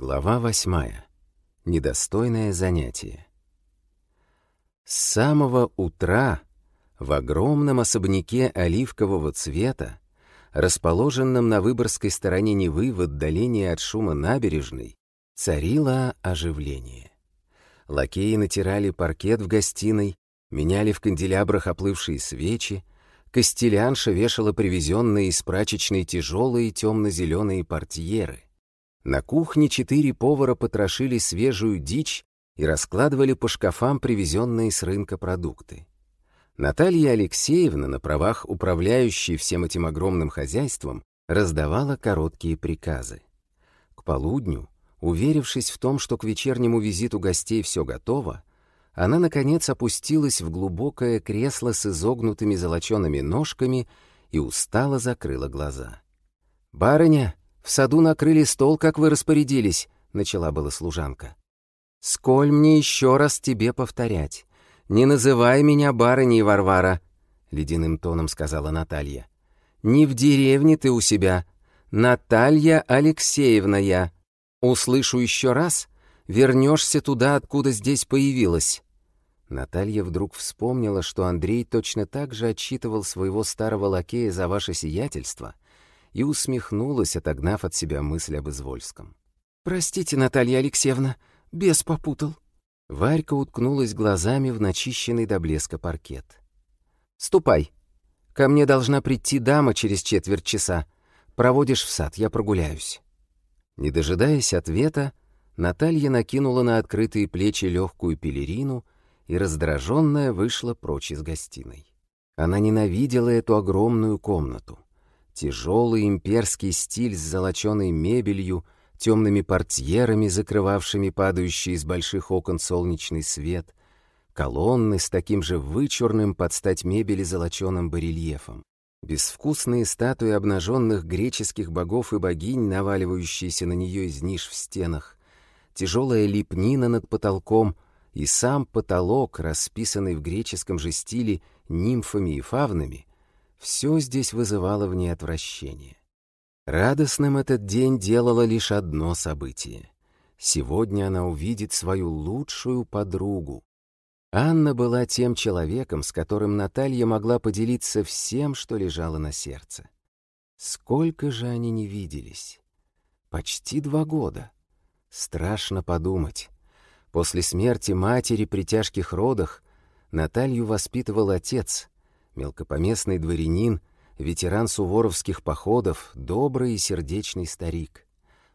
Глава восьмая. Недостойное занятие. С самого утра в огромном особняке оливкового цвета, расположенном на Выборгской стороне Невы в отдалении от шума набережной, царило оживление. Лакеи натирали паркет в гостиной, меняли в канделябрах оплывшие свечи, костелянша вешала привезенные из прачечной тяжелые темно-зеленые портьеры. На кухне четыре повара потрошили свежую дичь и раскладывали по шкафам привезенные с рынка продукты. Наталья Алексеевна, на правах управляющей всем этим огромным хозяйством, раздавала короткие приказы. К полудню, уверившись в том, что к вечернему визиту гостей все готово, она, наконец, опустилась в глубокое кресло с изогнутыми золочеными ножками и устало закрыла глаза. «Барыня, в саду накрыли стол, как вы распорядились», — начала была служанка. «Сколь мне еще раз тебе повторять? Не называй меня барыней, Варвара», — ледяным тоном сказала Наталья. «Не в деревне ты у себя. Наталья Алексеевна я. Услышу еще раз, вернешься туда, откуда здесь появилась». Наталья вдруг вспомнила, что Андрей точно так же отчитывал своего старого лакея за ваше сиятельство, и усмехнулась, отогнав от себя мысль об Извольском. «Простите, Наталья Алексеевна, бес попутал». Варька уткнулась глазами в начищенный до блеска паркет. «Ступай. Ко мне должна прийти дама через четверть часа. Проводишь в сад, я прогуляюсь». Не дожидаясь ответа, Наталья накинула на открытые плечи легкую пелерину — и раздраженная вышла прочь из гостиной. Она ненавидела эту огромную комнату. Тяжелый имперский стиль с золоченой мебелью, темными портьерами, закрывавшими падающий из больших окон солнечный свет, колонны с таким же вычурным под стать мебели золоченым барельефом, безвкусные статуи обнаженных греческих богов и богинь, наваливающиеся на нее из ниш в стенах, тяжелая лепнина над потолком — и сам потолок, расписанный в греческом же стиле нимфами и фавнами, все здесь вызывало в ней отвращение. Радостным этот день делало лишь одно событие. Сегодня она увидит свою лучшую подругу. Анна была тем человеком, с которым Наталья могла поделиться всем, что лежало на сердце. Сколько же они не виделись? Почти два года. Страшно подумать. После смерти матери при тяжких родах Наталью воспитывал отец, мелкопоместный дворянин, ветеран суворовских походов, добрый и сердечный старик.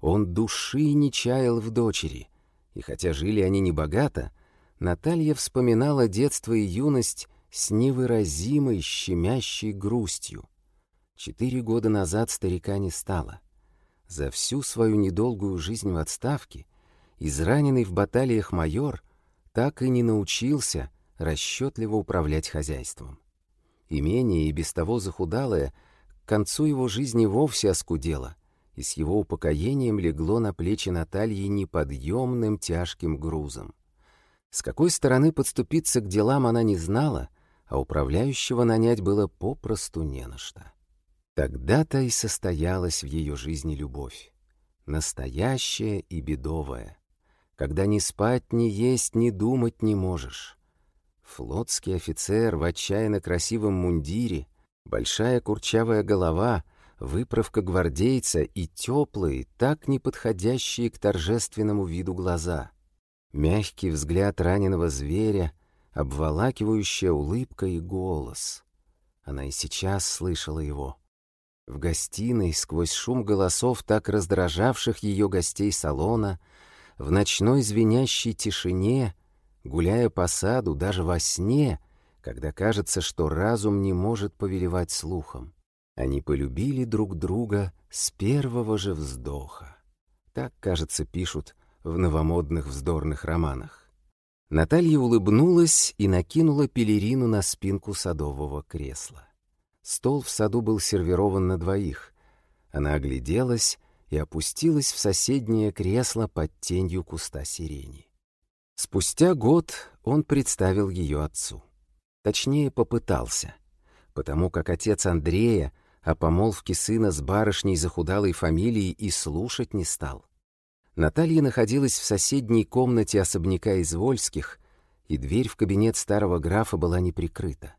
Он души не чаял в дочери, и хотя жили они небогато, Наталья вспоминала детство и юность с невыразимой щемящей грустью. Четыре года назад старика не стало. За всю свою недолгую жизнь в отставке — израненный в баталиях майор так и не научился расчетливо управлять хозяйством. Имение и без того захудалое к концу его жизни вовсе оскудело, и с его упокоением легло на плечи Натальи неподъемным тяжким грузом. С какой стороны подступиться к делам она не знала, а управляющего нанять было попросту не на что. Тогда-то и состоялась в ее жизни любовь. Настоящая и бедовая когда ни спать, ни есть, ни думать не можешь. Флотский офицер в отчаянно красивом мундире, большая курчавая голова, выправка гвардейца и теплые, так неподходящие к торжественному виду глаза. Мягкий взгляд раненого зверя, обволакивающая улыбка и голос. Она и сейчас слышала его. В гостиной, сквозь шум голосов, так раздражавших ее гостей салона, в ночной звенящей тишине, гуляя по саду даже во сне, когда кажется, что разум не может повелевать слухом. Они полюбили друг друга с первого же вздоха. Так, кажется, пишут в новомодных вздорных романах. Наталья улыбнулась и накинула пелерину на спинку садового кресла. Стол в саду был сервирован на двоих. Она огляделась и опустилась в соседнее кресло под тенью куста сирени. Спустя год он представил ее отцу. Точнее, попытался, потому как отец Андрея о помолвке сына с барышней захудалой фамилией и слушать не стал. Наталья находилась в соседней комнате особняка из Вольских, и дверь в кабинет старого графа была не прикрыта.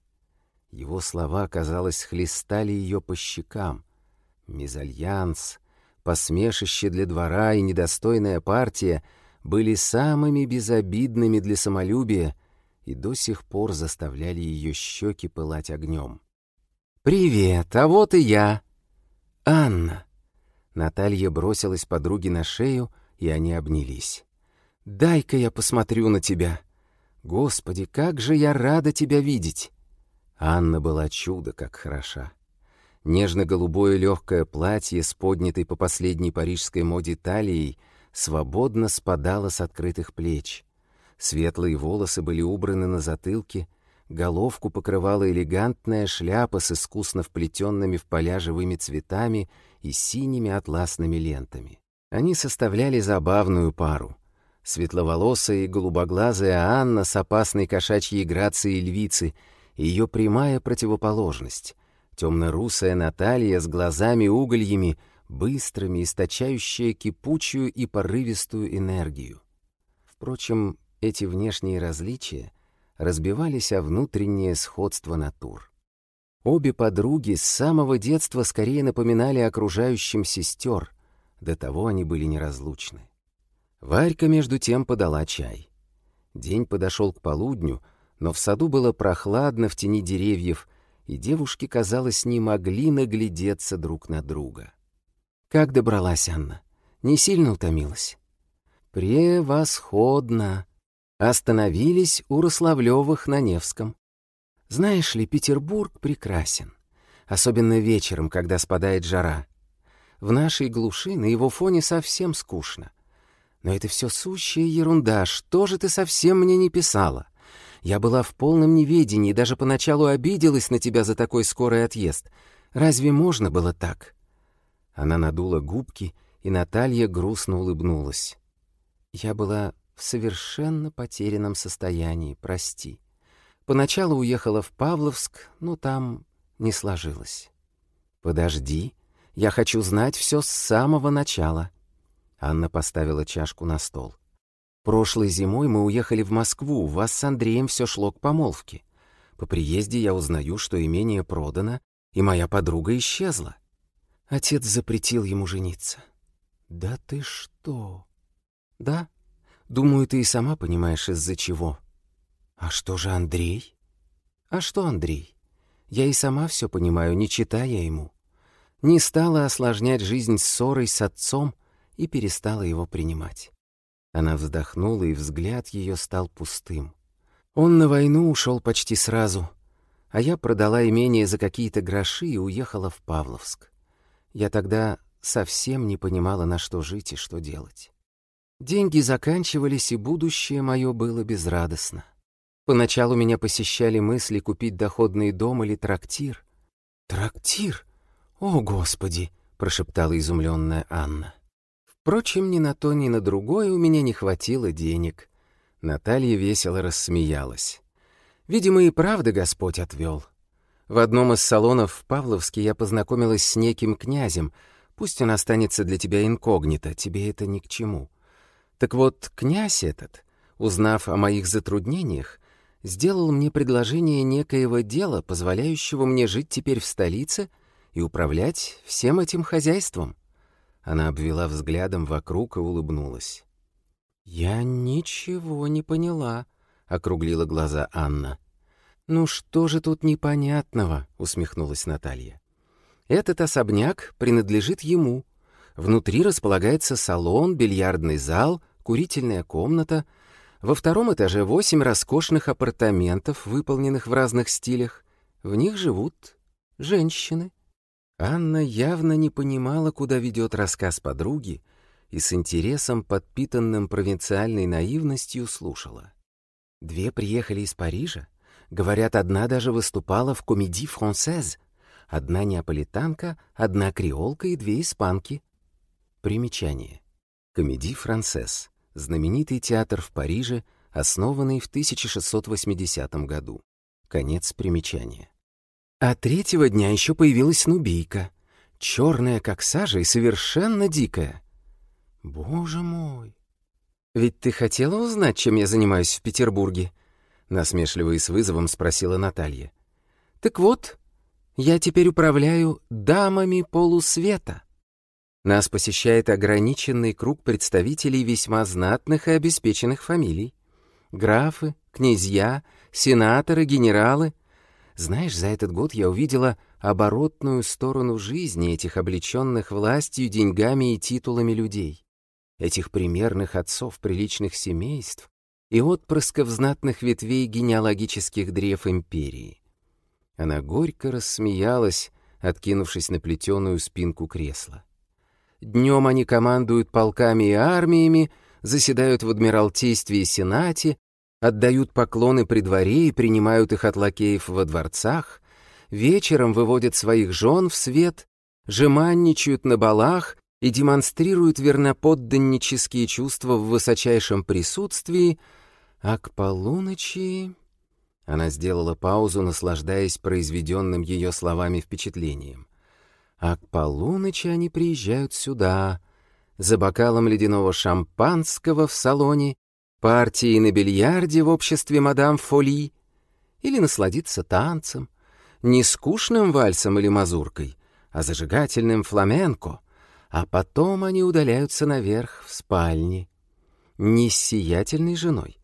Его слова, казалось, хлестали ее по щекам. Мезальянс, посмешище для двора и недостойная партия были самыми безобидными для самолюбия и до сих пор заставляли ее щеки пылать огнем. «Привет, а вот и я!» «Анна!» Наталья бросилась подруге на шею, и они обнялись. «Дай-ка я посмотрю на тебя!» «Господи, как же я рада тебя видеть!» Анна была чудо как хороша. Нежно-голубое легкое платье с поднятой по последней парижской моде талией свободно спадало с открытых плеч. Светлые волосы были убраны на затылке, головку покрывала элегантная шляпа с искусно вплетенными в поля живыми цветами и синими атласными лентами. Они составляли забавную пару. Светловолосая и голубоглазая Анна с опасной кошачьей грацией львицы — ее прямая противоположность. Темно-русая Наталья с глазами-угольями, быстрыми, источающая кипучую и порывистую энергию. Впрочем, эти внешние различия разбивались о внутреннее сходство натур. Обе подруги с самого детства скорее напоминали окружающим сестер, до того они были неразлучны. Варька, между тем, подала чай. День подошел к полудню, но в саду было прохладно в тени деревьев, и девушки, казалось, не могли наглядеться друг на друга. «Как добралась Анна? Не сильно утомилась?» «Превосходно!» Остановились у Рославлёвых на Невском. Знаешь ли, Петербург прекрасен, особенно вечером, когда спадает жара. В нашей глуши на его фоне совсем скучно. Но это все сущая ерунда, что же ты совсем мне не писала? Я была в полном неведении, даже поначалу обиделась на тебя за такой скорый отъезд. Разве можно было так?» Она надула губки, и Наталья грустно улыбнулась. «Я была в совершенно потерянном состоянии, прости. Поначалу уехала в Павловск, но там не сложилось. Подожди, я хочу знать все с самого начала». Анна поставила чашку на стол. Прошлой зимой мы уехали в Москву, у вас с Андреем все шло к помолвке. По приезде я узнаю, что имение продано, и моя подруга исчезла. Отец запретил ему жениться. Да ты что? Да, думаю, ты и сама понимаешь, из-за чего. А что же Андрей? А что Андрей? Я и сама все понимаю, не читая ему. Не стала осложнять жизнь ссорой с отцом и перестала его принимать. Она вздохнула, и взгляд ее стал пустым. Он на войну ушел почти сразу, а я продала имение за какие-то гроши и уехала в Павловск. Я тогда совсем не понимала, на что жить и что делать. Деньги заканчивались, и будущее мое было безрадостно. Поначалу меня посещали мысли купить доходный дом или трактир. «Трактир? О, Господи!» — прошептала изумленная Анна. Впрочем, ни на то, ни на другое у меня не хватило денег. Наталья весело рассмеялась. Видимо, и правда Господь отвел. В одном из салонов в Павловске я познакомилась с неким князем. Пусть он останется для тебя инкогнито, тебе это ни к чему. Так вот, князь этот, узнав о моих затруднениях, сделал мне предложение некоего дела, позволяющего мне жить теперь в столице и управлять всем этим хозяйством. Она обвела взглядом вокруг и улыбнулась. «Я ничего не поняла», — округлила глаза Анна. «Ну что же тут непонятного?» — усмехнулась Наталья. «Этот особняк принадлежит ему. Внутри располагается салон, бильярдный зал, курительная комната. Во втором этаже восемь роскошных апартаментов, выполненных в разных стилях. В них живут женщины. Анна явно не понимала, куда ведет рассказ подруги, и с интересом, подпитанным провинциальной наивностью, слушала. Две приехали из Парижа. Говорят, одна даже выступала в комедии францез. Одна неаполитанка, одна креолка и две испанки. Примечание. Комедий францез. Знаменитый театр в Париже, основанный в 1680 году. Конец примечания. А третьего дня еще появилась нубийка, черная как сажа и совершенно дикая. Боже мой! Ведь ты хотела узнать, чем я занимаюсь в Петербурге? Насмешливо и с вызовом спросила Наталья. Так вот, я теперь управляю дамами полусвета. Нас посещает ограниченный круг представителей весьма знатных и обеспеченных фамилий. Графы, князья, сенаторы, генералы. Знаешь, за этот год я увидела оборотную сторону жизни этих облеченных властью, деньгами и титулами людей. Этих примерных отцов приличных семейств и отпрысков знатных ветвей генеалогических древ империи. Она горько рассмеялась, откинувшись на плетеную спинку кресла. Днем они командуют полками и армиями, заседают в Адмиралтействе и Сенате, отдают поклоны при дворе и принимают их от лакеев во дворцах, вечером выводят своих жен в свет, жеманничают на балах и демонстрируют верноподданнические чувства в высочайшем присутствии, а к полуночи... Она сделала паузу, наслаждаясь произведенным ее словами впечатлением. А к полуночи они приезжают сюда, за бокалом ледяного шампанского в салоне, партией на бильярде в обществе мадам Фоли, или насладиться танцем, не скучным вальсом или мазуркой, а зажигательным фламенко, а потом они удаляются наверх в спальне. Не с сиятельной женой,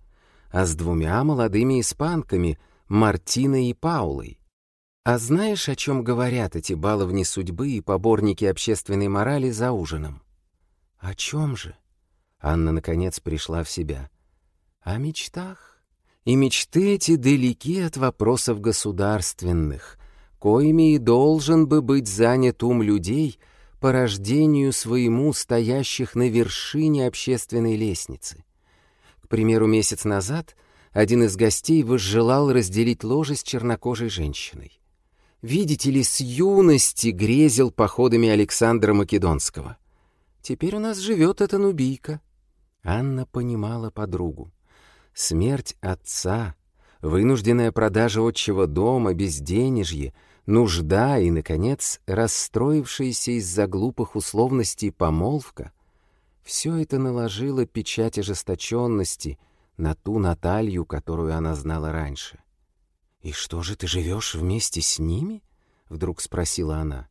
а с двумя молодыми испанками, Мартиной и Паулой. А знаешь, о чем говорят эти баловни судьбы и поборники общественной морали за ужином? О чем же? Анна, наконец, пришла в себя. О мечтах. И мечты эти далеки от вопросов государственных, коими и должен бы быть занят ум людей по рождению своему стоящих на вершине общественной лестницы. К примеру, месяц назад один из гостей возжелал разделить ложе с чернокожей женщиной. Видите ли, с юности грезил походами Александра Македонского. Теперь у нас живет эта нубийка. Анна понимала подругу. Смерть отца, вынужденная продажа отчего дома, безденежье, нужда и, наконец, расстроившаяся из-за глупых условностей помолвка — все это наложило печать ожесточенности на ту Наталью, которую она знала раньше. «И что же, ты живешь вместе с ними?» — вдруг спросила она.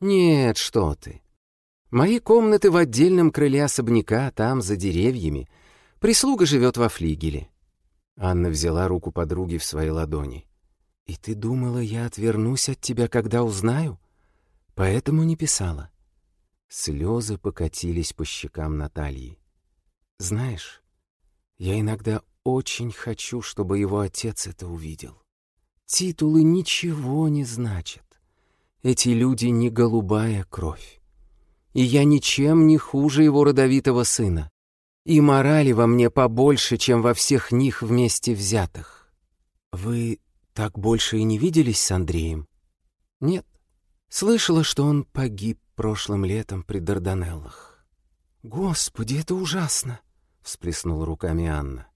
«Нет, что ты. Мои комнаты в отдельном крыле особняка, там, за деревьями. Прислуга живет во флигеле». Анна взяла руку подруги в свои ладони. «И ты думала, я отвернусь от тебя, когда узнаю? Поэтому не писала. Слезы покатились по щекам Натальи. «Знаешь, я иногда очень хочу, чтобы его отец это увидел. Титулы ничего не значат. Эти люди не голубая кровь. И я ничем не хуже его родовитого сына. И морали во мне побольше, чем во всех них вместе взятых. Вы так больше и не виделись с Андреем? Нет. Слышала, что он погиб прошлым летом при Дарданеллах. «Господи, это ужасно!» — всплеснула руками Анна.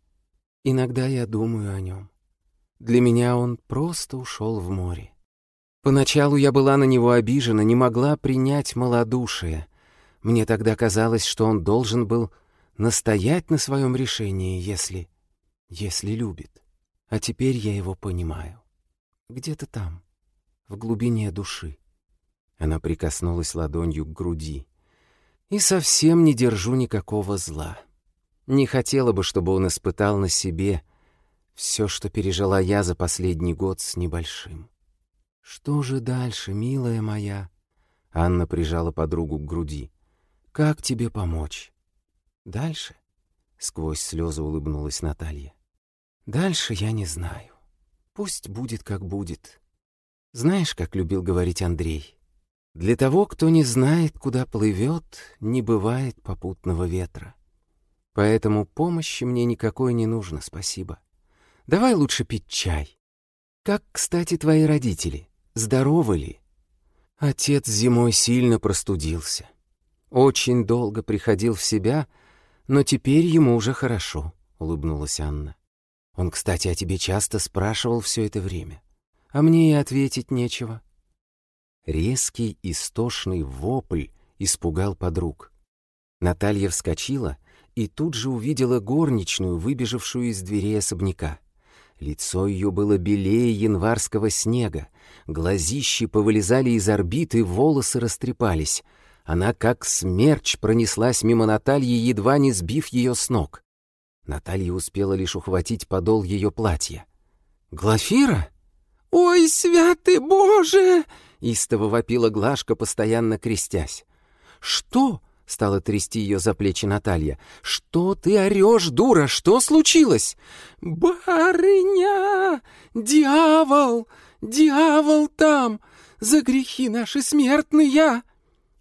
«Иногда я думаю о нем. Для меня он просто ушел в море. Поначалу я была на него обижена, не могла принять малодушие. Мне тогда казалось, что он должен был настоять на своем решении, если... если любит. А теперь я его понимаю. Где-то там, в глубине души. Она прикоснулась ладонью к груди. «И совсем не держу никакого зла. Не хотела бы, чтобы он испытал на себе все, что пережила я за последний год с небольшим. Что же дальше, милая моя?» Анна прижала подругу к груди. «Как тебе помочь?» «Дальше?» — сквозь слезы улыбнулась Наталья. «Дальше я не знаю. Пусть будет, как будет. Знаешь, как любил говорить Андрей, для того, кто не знает, куда плывет, не бывает попутного ветра. Поэтому помощи мне никакой не нужно, спасибо. Давай лучше пить чай. Как, кстати, твои родители? Здоровы ли? Отец зимой сильно простудился. Очень долго приходил в себя, но теперь ему уже хорошо, — улыбнулась Анна. Он, кстати, о тебе часто спрашивал все это время. А мне и ответить нечего. Резкий истошный вопль испугал подруг. Наталья вскочила и тут же увидела горничную, выбежавшую из дверей особняка. Лицо ее было белее январского снега, глазищи повылезали из орбиты, волосы растрепались. Она, как смерч, пронеслась мимо Натальи, едва не сбив ее с ног. Наталья успела лишь ухватить подол ее платья. «Глафира?» «Ой, святый Боже!» — истово вопила Глашка, постоянно крестясь. «Что?» — стала трясти ее за плечи Наталья. «Что ты орешь, дура? Что случилось?» «Барыня! Дьявол! Дьявол там! За грехи наши смертные!»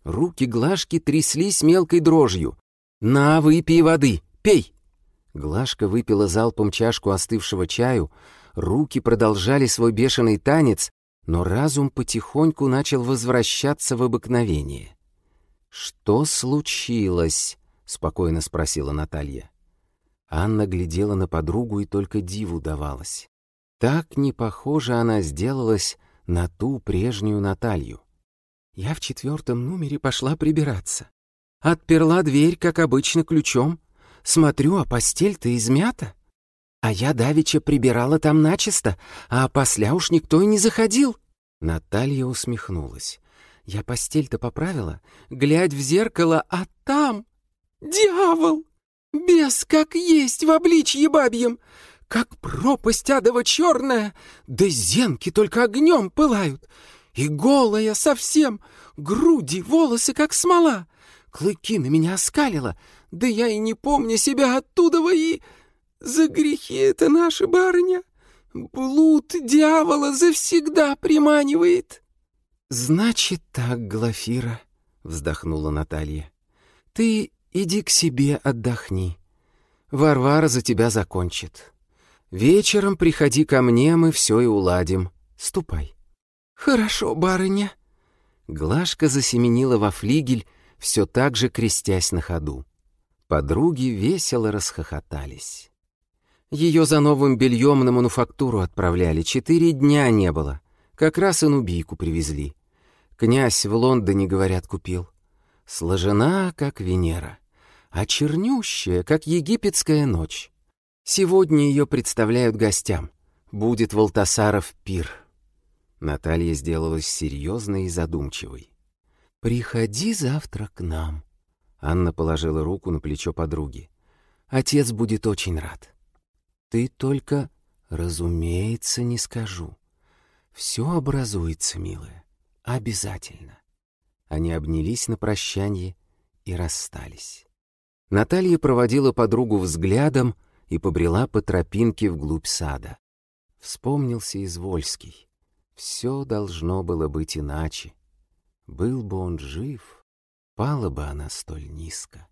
Руки Глашки тряслись мелкой дрожью. «На, выпей воды, пей!» Глашка выпила залпом чашку остывшего чаю, руки продолжали свой бешеный танец, но разум потихоньку начал возвращаться в обыкновение. «Что случилось?» — спокойно спросила Наталья. Анна глядела на подругу и только диву давалась. Так не похоже она сделалась на ту прежнюю Наталью. Я в четвертом номере пошла прибираться. Отперла дверь, как обычно, ключом. Смотрю, а постель-то измята. А я давеча прибирала там начисто, а после уж никто и не заходил. Наталья усмехнулась. Я постель-то поправила, глядь в зеркало, а там... Дьявол! Бес как есть в обличье бабьем! Как пропасть адово черная! Да зенки только огнем пылают! И голая совсем, груди, волосы как смола! Клыки на меня оскалила, да я и не помню себя оттуда и... За грехи это наша барыня! Блуд дьявола завсегда приманивает!» «Значит так, Глафира», — вздохнула Наталья. «Ты иди к себе отдохни. Варвара за тебя закончит. Вечером приходи ко мне, мы все и уладим. Ступай». «Хорошо, барыня». Глашка засеменила во флигель, все так же крестясь на ходу. Подруги весело расхохотались. Ее за новым бельем на мануфактуру отправляли, четыре дня не было. Как раз и нубийку привезли. Князь в Лондоне, говорят, купил. Сложена, как Венера, а чернющая, как египетская ночь. Сегодня ее представляют гостям. Будет Волтасаров пир. Наталья сделалась серьезной и задумчивой. «Приходи завтра к нам», — Анна положила руку на плечо подруги. «Отец будет очень рад». Ты только, разумеется, не скажу. Все образуется, милая, обязательно. Они обнялись на прощанье и расстались. Наталья проводила подругу взглядом и побрела по тропинке вглубь сада. Вспомнился Извольский. Все должно было быть иначе. Был бы он жив, пала бы она столь низко.